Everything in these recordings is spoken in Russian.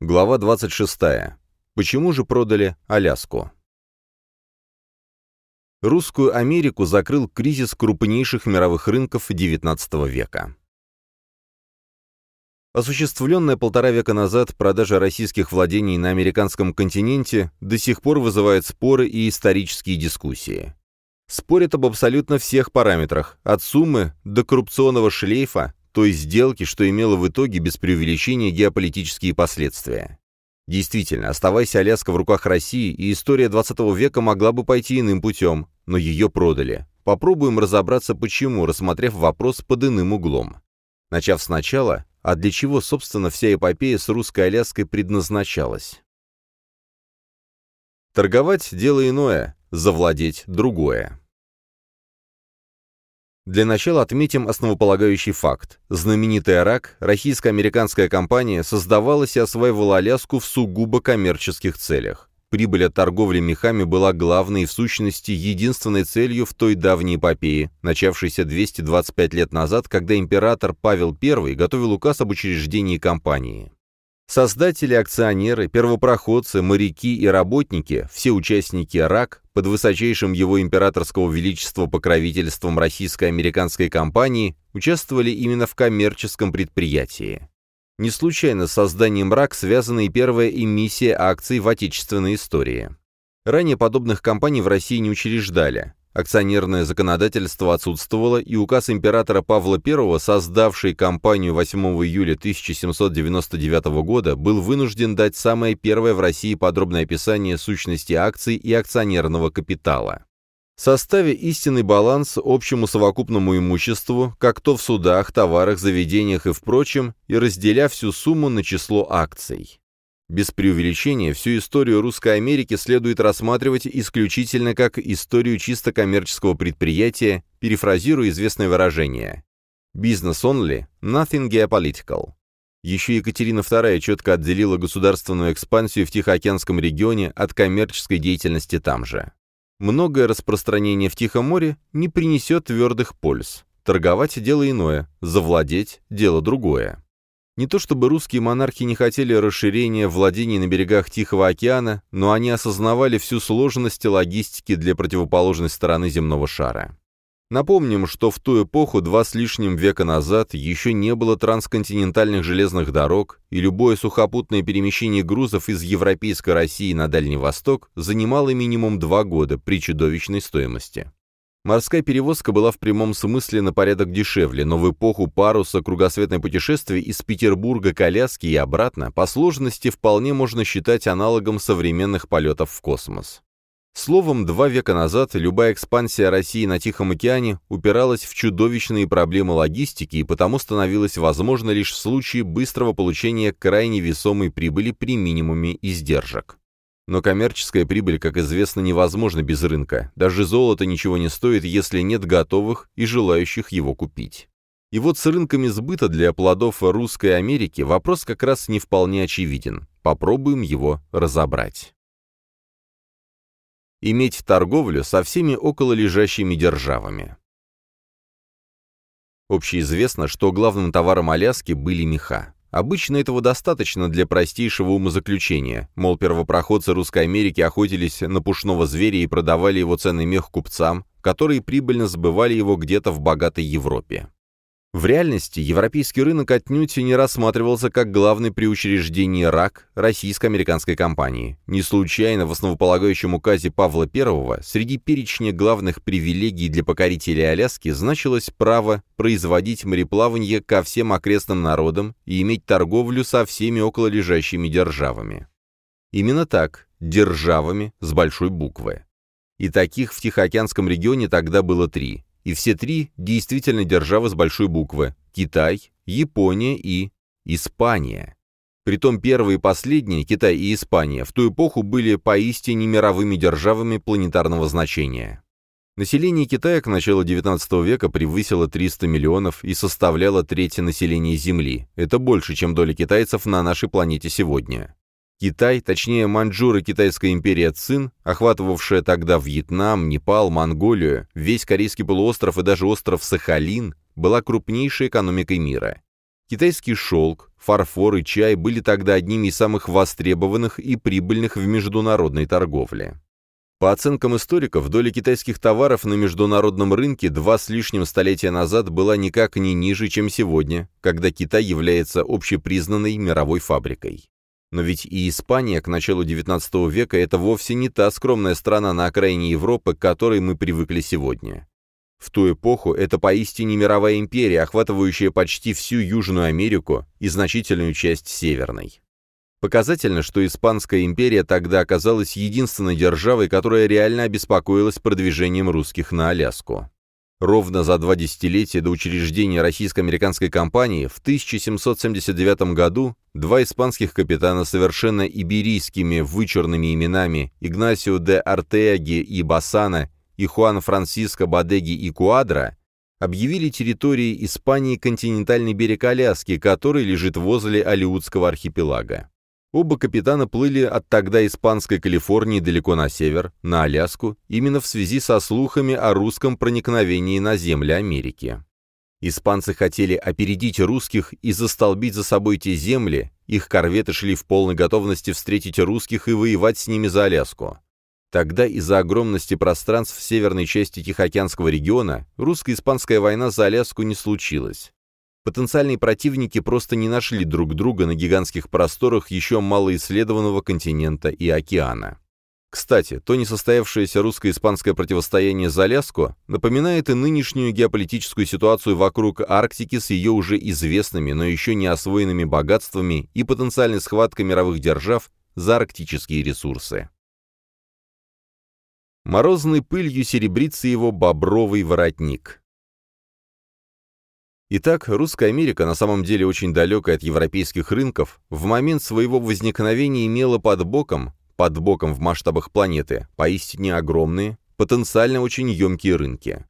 Глава 26. Почему же продали Аляску? Русскую Америку закрыл кризис крупнейших мировых рынков XIX века. Осуществленная полтора века назад продажа российских владений на американском континенте до сих пор вызывает споры и исторические дискуссии. Спорят об абсолютно всех параметрах, от суммы до коррупционного шлейфа, той сделки, что имело в итоге без преувеличения геополитические последствия. Действительно, оставаясь Аляска в руках России, и история 20 века могла бы пойти иным путем, но ее продали. Попробуем разобраться почему, рассмотрев вопрос под иным углом. Начав сначала, а для чего, собственно, вся эпопея с русской Аляской предназначалась? Торговать – дело иное, завладеть – другое. Для начала отметим основополагающий факт. Знаменитая РАК, российско-американская компания, создавалась и осваивала Аляску в сугубо коммерческих целях. Прибыль от торговли мехами была главной и в сущности единственной целью в той давней эпопее, начавшейся 225 лет назад, когда император Павел I готовил указ об учреждении компании. Создатели, акционеры, первопроходцы, моряки и работники, все участники РАК, под высочайшим его императорского величества покровительством российско-американской компании, участвовали именно в коммерческом предприятии. Не случайно с созданием РАК связана и первая эмиссия акций в отечественной истории. Ранее подобных компаний в России не учреждали. Акционерное законодательство отсутствовало, и указ императора Павла I, создавший компанию 8 июля 1799 года, был вынужден дать самое первое в России подробное описание сущности акций и акционерного капитала. Составя истинный баланс общему совокупному имуществу, как то в судах, товарах, заведениях и впрочем, и разделя всю сумму на число акций. Без преувеличения, всю историю Русской Америки следует рассматривать исключительно как историю чисто коммерческого предприятия, перефразируя известное выражение «business only, nothing geopolitical». Еще Екатерина II четко отделила государственную экспансию в Тихоокеанском регионе от коммерческой деятельности там же. Многое распространение в Тихом море не принесет твердых польз. Торговать – дело иное, завладеть – дело другое. Не то чтобы русские монархи не хотели расширения владений на берегах Тихого океана, но они осознавали всю сложность логистики для противоположной стороны земного шара. Напомним, что в ту эпоху, два с лишним века назад, еще не было трансконтинентальных железных дорог, и любое сухопутное перемещение грузов из Европейской России на Дальний Восток занимало минимум два года при чудовищной стоимости. Морская перевозка была в прямом смысле на порядок дешевле, но в эпоху паруса кругосветное путешествие из Петербурга к Аляске и обратно по сложности вполне можно считать аналогом современных полетов в космос. Словом, два века назад любая экспансия России на Тихом океане упиралась в чудовищные проблемы логистики и потому становилась возможна лишь в случае быстрого получения крайне весомой прибыли при минимуме издержек. Но коммерческая прибыль, как известно, невозможна без рынка. Даже золото ничего не стоит, если нет готовых и желающих его купить. И вот с рынками сбыта для плодов русской Америки вопрос как раз не вполне очевиден. Попробуем его разобрать. Иметь торговлю со всеми окололежащими державами. Общеизвестно, что главным товаром Аляски были меха. Обычно этого достаточно для простейшего умозаключения, мол, первопроходцы Русской Америки охотились на пушного зверя и продавали его ценный мех купцам, которые прибыльно сбывали его где-то в богатой Европе. В реальности европейский рынок отнюдь не рассматривался как главный при учреждении РАК российско-американской компании. Не случайно в основополагающем указе Павла I среди перечня главных привилегий для покорителей Аляски значилось право производить мореплавание ко всем окрестным народам и иметь торговлю со всеми окололежащими державами. Именно так, державами с большой буквы. И таких в Тихоокеанском регионе тогда было три и все три действительно державы с большой буквы – Китай, Япония и Испания. Притом первые и последние, Китай и Испания, в ту эпоху были поистине мировыми державами планетарного значения. Население Китая к началу XIX века превысило 300 миллионов и составляло третье население Земли. Это больше, чем доля китайцев на нашей планете сегодня. Китай, точнее Маньчжура Китайская империя Цин, охватывавшая тогда Вьетнам, Непал, Монголию, весь Корейский полуостров и даже остров Сахалин, была крупнейшей экономикой мира. Китайский шелк, фарфор и чай были тогда одними из самых востребованных и прибыльных в международной торговле. По оценкам историков, доля китайских товаров на международном рынке два с лишним столетия назад была никак не ниже, чем сегодня, когда Китай является общепризнанной мировой фабрикой. Но ведь и Испания к началу XIX века – это вовсе не та скромная страна на окраине Европы, к которой мы привыкли сегодня. В ту эпоху это поистине мировая империя, охватывающая почти всю Южную Америку и значительную часть Северной. Показательно, что Испанская империя тогда оказалась единственной державой, которая реально обеспокоилась продвижением русских на Аляску. Ровно за два десятилетия до учреждения российско-американской компании в 1779 году два испанских капитана совершенно иберийскими вычурными именами Игнасио де Артеаги и Басана и Хуан Франсиско Бадеги и Куадра объявили территорией Испании континентальный берег Аляски, который лежит возле Алиутского архипелага. Оба капитана плыли от тогда испанской Калифорнии далеко на север, на Аляску, именно в связи со слухами о русском проникновении на земли Америки. Испанцы хотели опередить русских и застолбить за собой те земли, их корветы шли в полной готовности встретить русских и воевать с ними за Аляску. Тогда из-за огромности пространств в северной части Тихоокеанского региона русско-испанская война за Аляску не случилась. Потенциальные противники просто не нашли друг друга на гигантских просторах еще малоисследованного континента и океана. Кстати, то несостоявшееся русско-испанское противостояние за Аляску напоминает и нынешнюю геополитическую ситуацию вокруг Арктики с ее уже известными, но еще не освоенными богатствами и потенциальной схваткой мировых держав за арктические ресурсы. Морозной пылью серебрится его бобровый воротник. Итак, русская Америка, на самом деле очень далекая от европейских рынков, в момент своего возникновения имела под боком, под боком в масштабах планеты, поистине огромные, потенциально очень емкие рынки.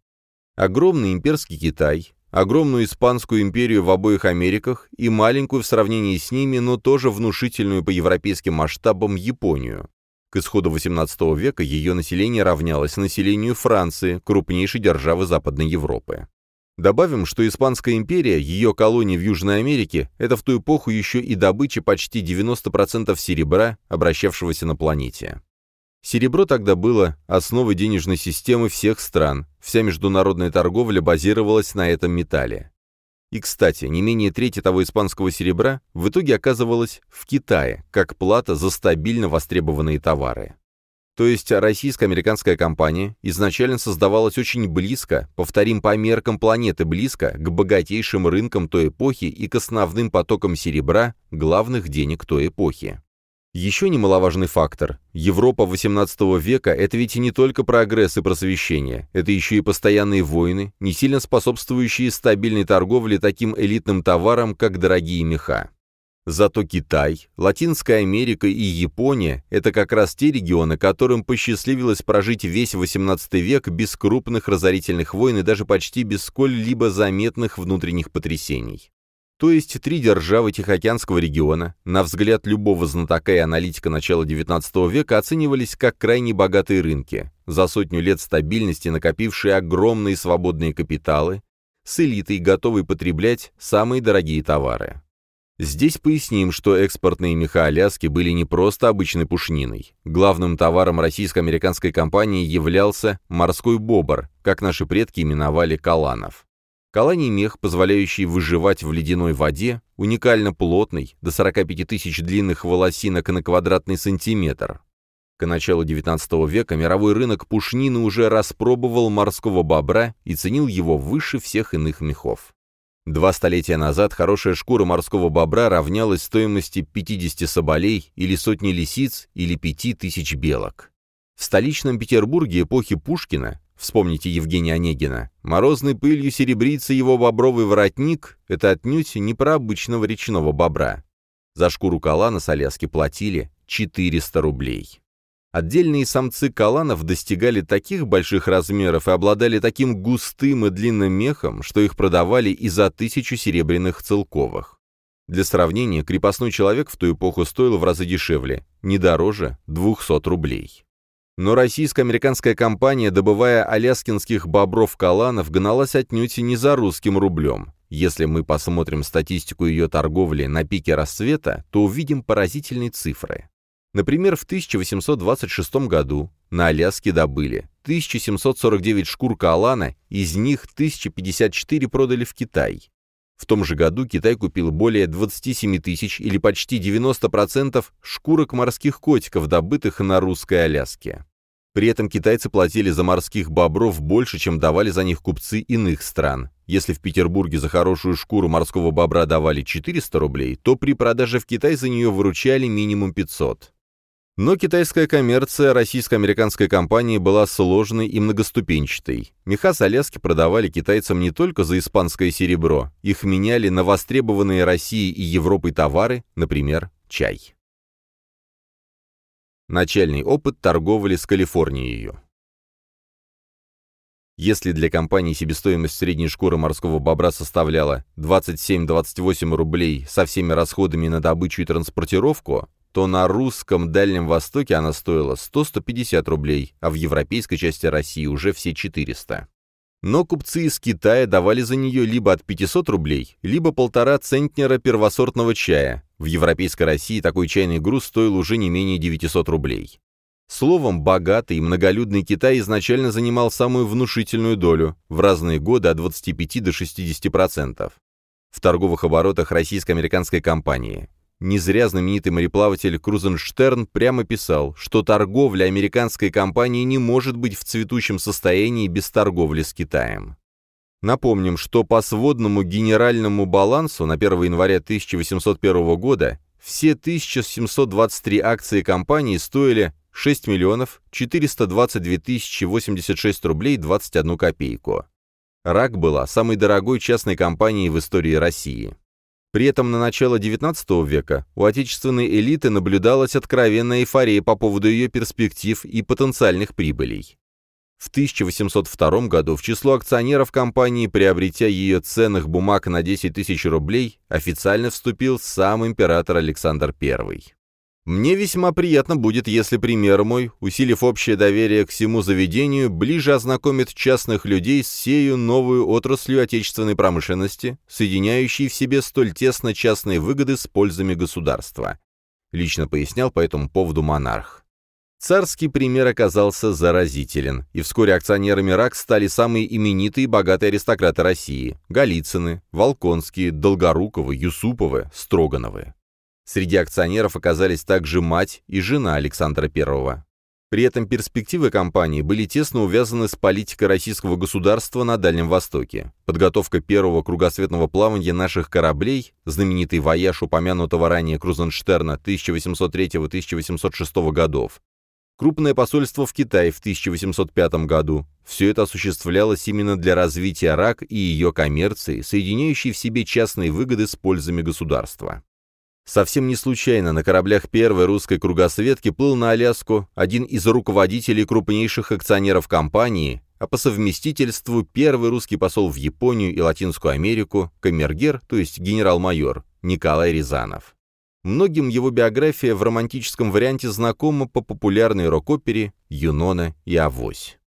Огромный имперский Китай, огромную испанскую империю в обоих Америках и маленькую в сравнении с ними, но тоже внушительную по европейским масштабам Японию. К исходу XVIII века ее население равнялось населению Франции, крупнейшей державы Западной Европы. Добавим, что Испанская империя, ее колонии в Южной Америке, это в ту эпоху еще и добыча почти 90% серебра, обращавшегося на планете. Серебро тогда было основой денежной системы всех стран, вся международная торговля базировалась на этом металле. И, кстати, не менее трети того испанского серебра в итоге оказывалось в Китае, как плата за стабильно востребованные товары. То есть российско-американская компания изначально создавалась очень близко, повторим по меркам планеты близко, к богатейшим рынкам той эпохи и к основным потокам серебра, главных денег той эпохи. Еще немаловажный фактор. Европа XVIII века – это ведь не только прогресс и просвещение, это еще и постоянные войны, не сильно способствующие стабильной торговле таким элитным товаром, как дорогие меха. Зато Китай, Латинская Америка и Япония – это как раз те регионы, которым посчастливилось прожить весь XVIII век без крупных разорительных войн и даже почти без сколь-либо заметных внутренних потрясений. То есть три державы Тихоокеанского региона, на взгляд любого знатока и аналитика начала XIX века, оценивались как крайне богатые рынки, за сотню лет стабильности накопившие огромные свободные капиталы, с элитой, готовой потреблять самые дорогие товары. Здесь поясним, что экспортные меха Аляски были не просто обычной пушниной. Главным товаром российско-американской компании являлся морской бобр, как наши предки именовали каланов. Каланий мех, позволяющий выживать в ледяной воде, уникально плотный, до 45 тысяч длинных волосинок на квадратный сантиметр. К началу XIX века мировой рынок пушнины уже распробовал морского бобра и ценил его выше всех иных мехов. Два столетия назад хорошая шкура морского бобра равнялась стоимости 50 соболей или сотни лисиц или 5000 белок. В столичном Петербурге эпохи Пушкина Вспомните Евгения Онегина. Морозной пылью серебрится его бобровый воротник — это отнюдь не про обычного речного бобра. За шкуру калана с Аляски платили 400 рублей. Отдельные самцы каланов достигали таких больших размеров и обладали таким густым и длинным мехом, что их продавали и за тысячу серебряных целковых. Для сравнения, крепостной человек в ту эпоху стоил в разы дешевле, не дороже 200 рублей. Но российско-американская компания, добывая аляскинских бобров-каланов, гналась отнюдь не за русским рублем. Если мы посмотрим статистику ее торговли на пике расцвета, то увидим поразительные цифры. Например, в 1826 году на Аляске добыли 1749 шкур каолана, из них 1054 продали в Китай. В том же году Китай купил более 27 тысяч или почти 90% шкурок морских котиков, добытых на русской Аляске. При этом китайцы платили за морских бобров больше, чем давали за них купцы иных стран. Если в Петербурге за хорошую шкуру морского бобра давали 400 рублей, то при продаже в Китай за нее выручали минимум 500. Но китайская коммерция российско-американской компании была сложной и многоступенчатой. Меха с Аляски продавали китайцам не только за испанское серебро, их меняли на востребованные Россией и Европой товары, например, чай. Начальный опыт торговли с Калифорнией. Если для компании себестоимость средней шкуры морского бобра составляла 27-28 рублей со всеми расходами на добычу и транспортировку, то на русском Дальнем Востоке она стоила 100-150 рублей, а в европейской части России уже все 400. Но купцы из Китая давали за нее либо от 500 рублей, либо полтора центнера первосортного чая. В европейской России такой чайный груз стоил уже не менее 900 рублей. Словом, богатый и многолюдный Китай изначально занимал самую внушительную долю, в разные годы от 25 до 60%. В торговых оборотах российско-американской компании не зря знаменитый мореплаватель Крузенштерн прямо писал, что торговля американской компании не может быть в цветущем состоянии без торговли с Китаем. Напомним, что по сводному генеральному балансу на 1 января 1801 года все 1723 акции компании стоили 6 миллионов 422 тысячи 86 рублей 21 копейку. РАК была самой дорогой частной компанией в истории России. При этом на начало XIX века у отечественной элиты наблюдалась откровенная эйфория по поводу ее перспектив и потенциальных прибылей. В 1802 году в число акционеров компании, приобретя ее ценных бумаг на 10 тысяч рублей, официально вступил сам император Александр I. Мне весьма приятно будет, если пример мой, усилив общее доверие к всему заведению, ближе ознакомит частных людей с сею новую отраслью отечественной промышленности, соединяющей в себе столь тесно частные выгоды с пользами государства. Лично пояснял по этому поводу монарх. Царский пример оказался заразителен, и вскоре акционерами РАК стали самые именитые и богатые аристократы России – Голицыны, Волконские, Долгоруковы, Юсуповы, Строгановы. Среди акционеров оказались также мать и жена Александра I. При этом перспективы компании были тесно увязаны с политикой российского государства на Дальнем Востоке. Подготовка первого кругосветного плавания наших кораблей, знаменитый вояж упомянутого ранее Крузенштерна 1803-1806 годов, крупное посольство в Китае в 1805 году. Все это осуществлялось именно для развития РАК и ее коммерции, соединяющей в себе частные выгоды с пользами государства. Совсем не случайно на кораблях первой русской кругосветки плыл на Аляску один из руководителей крупнейших акционеров компании, а по совместительству первый русский посол в Японию и Латинскую Америку, камергер, то есть генерал-майор, Николай Рязанов. Многим его биография в романтическом варианте знакома по популярной рок-опере «Юнона и Авось».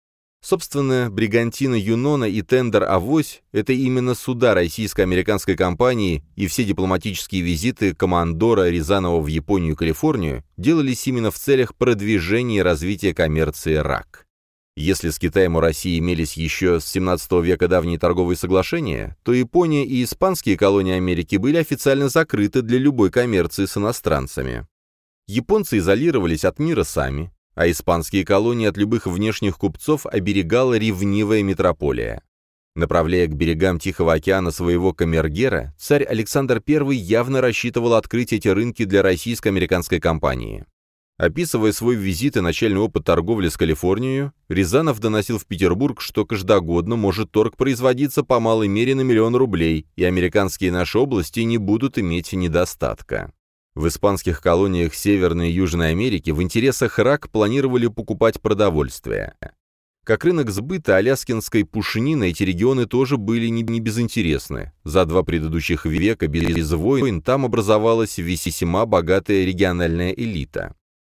Собственно, бригантина Юнона и тендер «Авось» — это именно суда российско-американской компании, и все дипломатические визиты командора Рязанова в Японию и Калифорнию делались именно в целях продвижения и развития коммерции РАК. Если с Китаем у России имелись еще с 17 века давние торговые соглашения, то Япония и испанские колонии Америки были официально закрыты для любой коммерции с иностранцами. Японцы изолировались от мира сами, а испанские колонии от любых внешних купцов оберегала ревнивая метрополия. Направляя к берегам Тихого океана своего камергера, царь Александр I явно рассчитывал открыть эти рынки для российско-американской компании. Описывая свой визит и начальный опыт торговли с Калифорнией, Рязанов доносил в Петербург, что каждогодно может торг производиться по малой мере на миллион рублей, и американские наши области не будут иметь недостатка. В испанских колониях Северной и Южной Америки в интересах РАК планировали покупать продовольствие. Как рынок сбыта аляскинской пушнины эти регионы тоже были не, не безинтересны. За два предыдущих века без войн там образовалась весьма богатая региональная элита.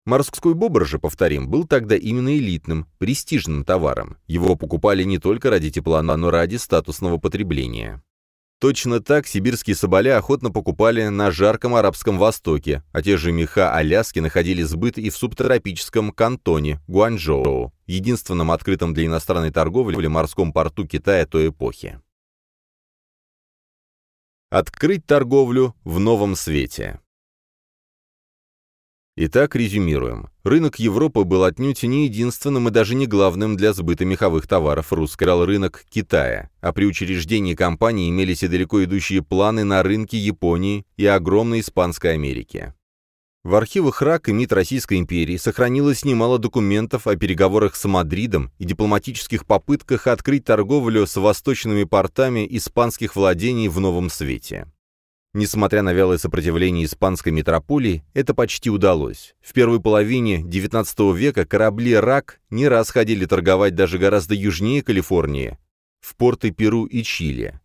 Морской бобр же, повторим, был тогда именно элитным, престижным товаром. Его покупали не только ради тепла, но ради статусного потребления. Точно так сибирские соболя охотно покупали на жарком арабском востоке, а те же меха Аляски находили сбыт и в субтропическом кантоне Гуанчжоу, единственном открытом для иностранной торговли морском порту Китая той эпохи. Открыть торговлю в новом свете. Итак, резюмируем. Рынок Европы был отнюдь не единственным и даже не главным для сбыта меховых товаров русский рынок Китая, а при учреждении компании имелись и далеко идущие планы на рынке Японии и огромной Испанской Америки. В архивах РАК и МИД Российской империи сохранилось немало документов о переговорах с Мадридом и дипломатических попытках открыть торговлю с восточными портами испанских владений в новом свете. Несмотря на вялое сопротивление испанской метрополии, это почти удалось. В первой половине XIX века корабли «Рак» не раз ходили торговать даже гораздо южнее Калифорнии, в порты Перу и Чили.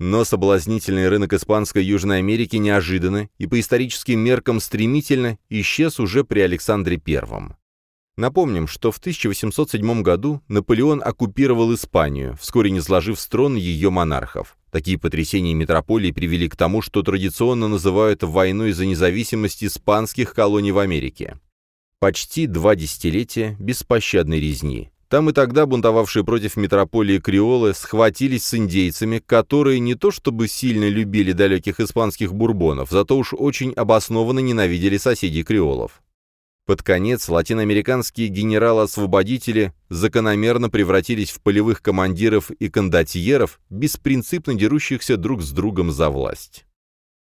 Но соблазнительный рынок испанской Южной Америки неожиданно и по историческим меркам стремительно исчез уже при Александре I. Напомним, что в 1807 году Наполеон оккупировал Испанию, вскоре не сложив с трона ее монархов. Такие потрясения метрополии привели к тому, что традиционно называют войной за независимость испанских колоний в Америке. Почти два десятилетия беспощадной резни. Там и тогда бунтовавшие против метрополии креолы схватились с индейцами, которые не то чтобы сильно любили далеких испанских бурбонов, зато уж очень обоснованно ненавидели соседей креолов. Под конец латиноамериканские генералы-освободители закономерно превратились в полевых командиров и кондотьеров, беспринципно дерущихся друг с другом за власть.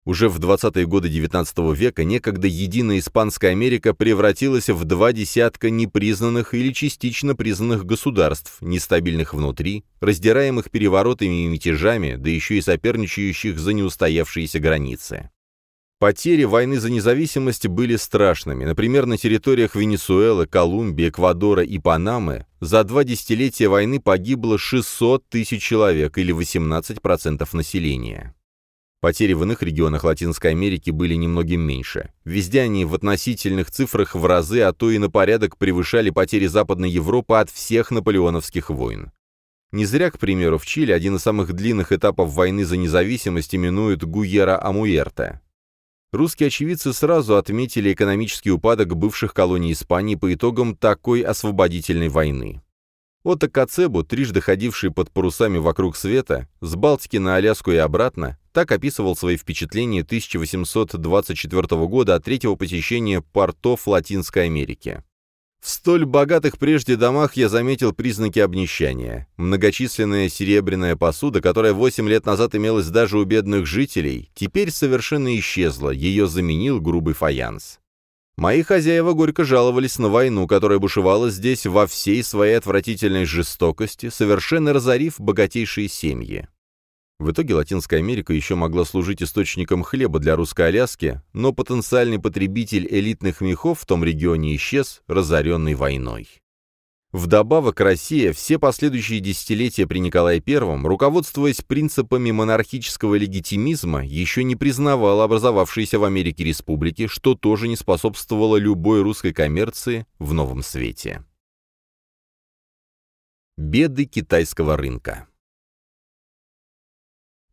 Уже в 20-е годы XIX века некогда единая Испанская Америка превратилась в два десятка непризнанных или частично признанных государств, нестабильных внутри, раздираемых переворотами и мятежами, да еще и соперничающих за неустоявшиеся границы. Потери войны за независимость были страшными. Например, на территориях Венесуэлы, Колумбии, Эквадора и Панамы за два десятилетия войны погибло 600 тысяч человек или 18% населения. Потери в иных регионах Латинской Америки были немногим меньше. Везде они в относительных цифрах в разы, а то и на порядок превышали потери Западной Европы от всех наполеоновских войн. Не зря, к примеру, в Чили один из самых длинных этапов войны за независимость именуют Гуера-Амуэрте. Русские очевидцы сразу отметили экономический упадок бывших колоний Испании по итогам такой освободительной войны. Отто Кацебу, трижды ходивший под парусами вокруг света, с Балтики на Аляску и обратно, так описывал свои впечатления 1824 года от третьего посещения портов Латинской Америки. В столь богатых прежде домах я заметил признаки обнищания. Многочисленная серебряная посуда, которая 8 лет назад имелась даже у бедных жителей, теперь совершенно исчезла, ее заменил грубый фаянс. Мои хозяева горько жаловались на войну, которая бушевала здесь во всей своей отвратительной жестокости, совершенно разорив богатейшие семьи. В итоге Латинская Америка еще могла служить источником хлеба для русской Аляски, но потенциальный потребитель элитных мехов в том регионе исчез, разоренный войной. Вдобавок Россия все последующие десятилетия при Николае I, руководствуясь принципами монархического легитимизма, еще не признавала образовавшиеся в Америке республики, что тоже не способствовало любой русской коммерции в новом свете. Беды китайского рынка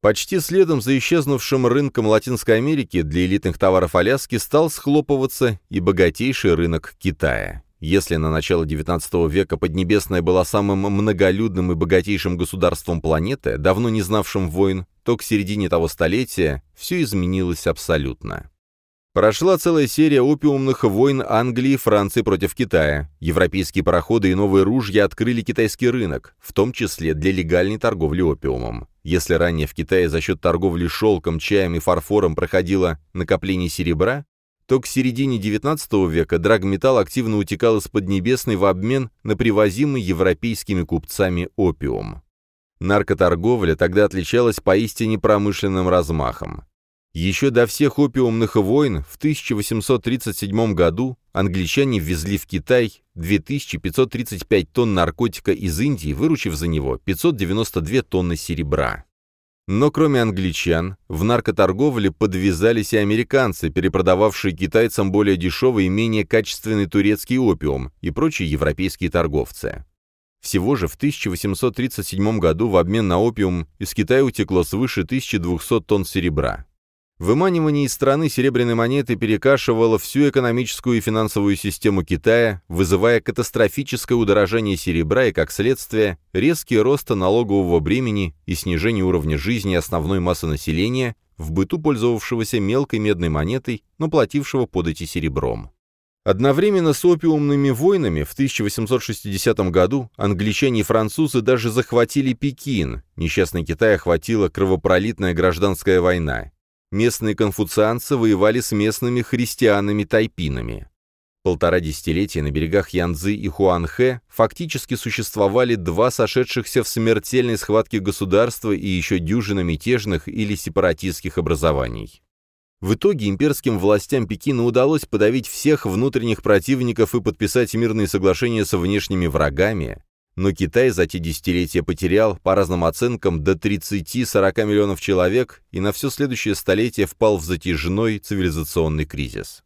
Почти следом за исчезнувшим рынком Латинской Америки для элитных товаров Аляски стал схлопываться и богатейший рынок Китая. Если на начало XIX века Поднебесная была самым многолюдным и богатейшим государством планеты, давно не знавшим войн, то к середине того столетия все изменилось абсолютно. Прошла целая серия опиумных войн Англии и Франции против Китая. Европейские пароходы и новые ружья открыли китайский рынок, в том числе для легальной торговли опиумом. Если ранее в Китае за счет торговли шелком, чаем и фарфором проходило накопление серебра, то к середине XIX века драгметалл активно утекал из Поднебесной в обмен на привозимый европейскими купцами опиум. Наркоторговля тогда отличалась поистине промышленным размахом. Еще до всех опиумных войн в 1837 году англичане ввезли в Китай 2535 тонн наркотика из Индии, выручив за него 592 тонны серебра. Но кроме англичан, в наркоторговле подвязались и американцы, перепродававшие китайцам более дешевый и менее качественный турецкий опиум и прочие европейские торговцы. Всего же в 1837 году в обмен на опиум из Китая утекло свыше 1200 тонн серебра. Выманивание из страны серебряной монеты перекашивало всю экономическую и финансовую систему Китая, вызывая катастрофическое удорожание серебра и, как следствие, резкий рост налогового бремени и снижение уровня жизни основной массы населения, в быту пользовавшегося мелкой медной монетой, но платившего подати серебром. Одновременно с опиумными войнами в 1860 году англичане и французы даже захватили Пекин, несчастный Китай охватила кровопролитная гражданская война. Местные конфуцианцы воевали с местными христианами-тайпинами. Полтора десятилетия на берегах Янцзы и Хуанхэ фактически существовали два сошедшихся в смертельной схватке государства и еще дюжина мятежных или сепаратистских образований. В итоге имперским властям Пекина удалось подавить всех внутренних противников и подписать мирные соглашения со внешними врагами, но Китай за те десятилетия потерял, по разным оценкам, до 30-40 миллионов человек и на все следующее столетие впал в затяжной цивилизационный кризис.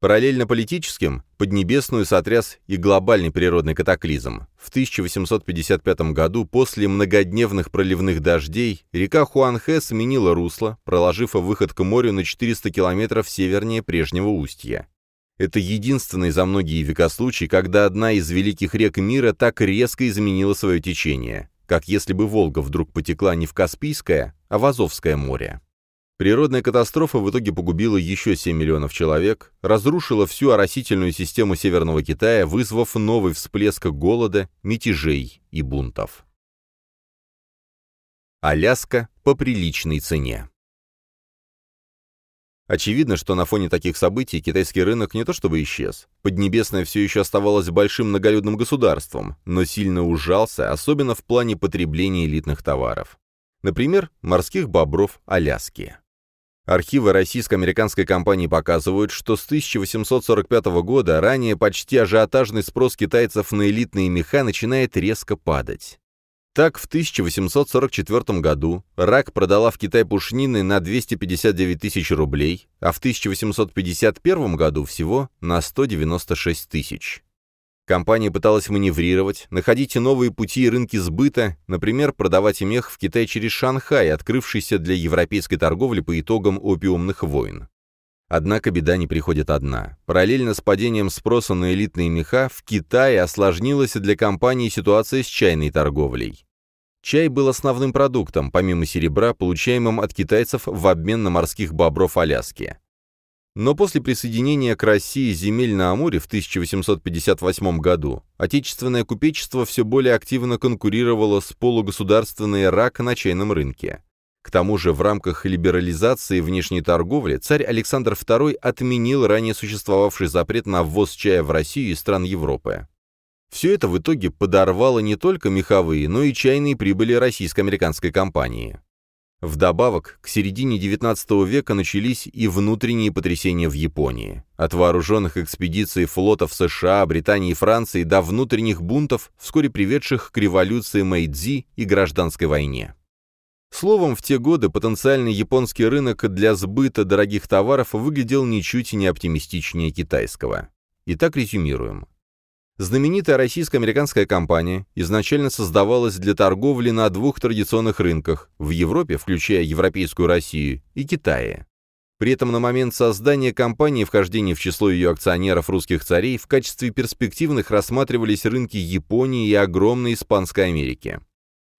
Параллельно политическим, Поднебесную сотряс и глобальный природный катаклизм. В 1855 году, после многодневных проливных дождей, река Хуанхэ сменила русло, проложив выход к морю на 400 километров севернее прежнего устья. Это единственный за многие века случай, когда одна из великих рек мира так резко изменила свое течение, как если бы Волга вдруг потекла не в Каспийское, а в Азовское море. Природная катастрофа в итоге погубила еще 7 миллионов человек, разрушила всю оросительную систему Северного Китая, вызвав новый всплеск голода, мятежей и бунтов. Аляска по приличной цене. Очевидно, что на фоне таких событий китайский рынок не то чтобы исчез. Поднебесное все еще оставалось большим многолюдным государством, но сильно ужался, особенно в плане потребления элитных товаров. Например, морских бобров Аляски. Архивы российско-американской компании показывают, что с 1845 года ранее почти ажиотажный спрос китайцев на элитные меха начинает резко падать. Так, в 1844 году РАК продала в Китай пушнины на 259 тысяч рублей, а в 1851 году всего на 196 тысяч. Компания пыталась маневрировать, находить новые пути и рынки сбыта, например, продавать мех в Китай через Шанхай, открывшийся для европейской торговли по итогам опиумных войн. Однако беда не приходит одна. Параллельно с падением спроса на элитные меха, в Китае осложнилась для компании ситуация с чайной торговлей. Чай был основным продуктом, помимо серебра, получаемым от китайцев в обмен на морских бобров Аляски. Но после присоединения к России земель на Амуре в 1858 году отечественное купечество все более активно конкурировало с полугосударственной РАК на чайном рынке. К тому же в рамках либерализации внешней торговли царь Александр II отменил ранее существовавший запрет на ввоз чая в Россию из стран Европы. Все это в итоге подорвало не только меховые, но и чайные прибыли российско-американской компании. Вдобавок, к середине XIX века начались и внутренние потрясения в Японии. От вооруженных экспедиций флотов США, Британии и Франции до внутренних бунтов, вскоре приведших к революции Мэйдзи и гражданской войне. Словом, в те годы потенциальный японский рынок для сбыта дорогих товаров выглядел ничуть не оптимистичнее китайского. Итак, резюмируем. Знаменитая российско-американская компания изначально создавалась для торговли на двух традиционных рынках – в Европе, включая Европейскую Россию, и Китае. При этом на момент создания компании вхождение в число ее акционеров русских царей в качестве перспективных рассматривались рынки Японии и огромной Испанской Америки.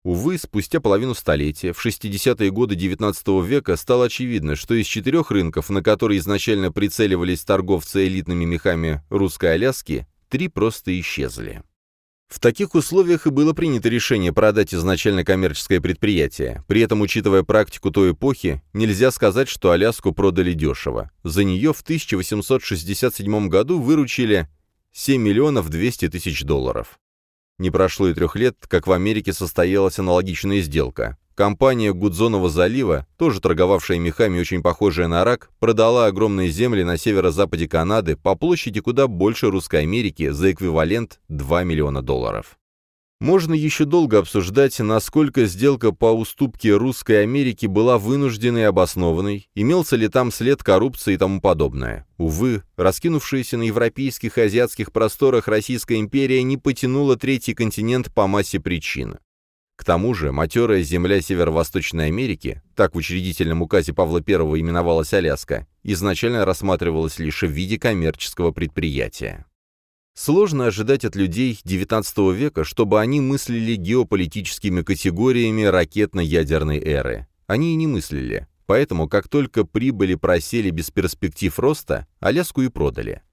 Увы, спустя половину столетия, в 60-е годы XIX века, стало очевидно, что из четырех рынков, на которые изначально прицеливались торговцы элитными мехами русской Аляски, три просто исчезли. В таких условиях и было принято решение продать изначально коммерческое предприятие. При этом, учитывая практику той эпохи, нельзя сказать, что Аляску продали дешево. За нее в 1867 году выручили 7 миллионов 200 тысяч долларов. Не прошло и трех лет, как в Америке состоялась аналогичная сделка. Компания Гудзонова залива, тоже торговавшая мехами очень похожая на рак, продала огромные земли на северо-западе Канады по площади куда больше Русской Америки за эквивалент 2 миллиона долларов. Можно еще долго обсуждать, насколько сделка по уступке русской Америке была вынужденной и обоснованной, имелся ли там след коррупции и тому подобное. Увы, раскинувшаяся на европейских и азиатских просторах Российская империя не потянула третий континент по массе причин. К тому же матерая земля Северо-Восточной Америки, так в учредительном указе Павла I именовалась Аляска, изначально рассматривалась лишь в виде коммерческого предприятия. Сложно ожидать от людей XIX века, чтобы они мыслили геополитическими категориями ракетно-ядерной эры. Они и не мыслили. Поэтому, как только прибыли просели без перспектив роста, Аляску и продали.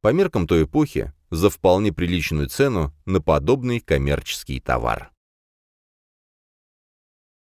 По меркам той эпохи, за вполне приличную цену на подобный коммерческий товар.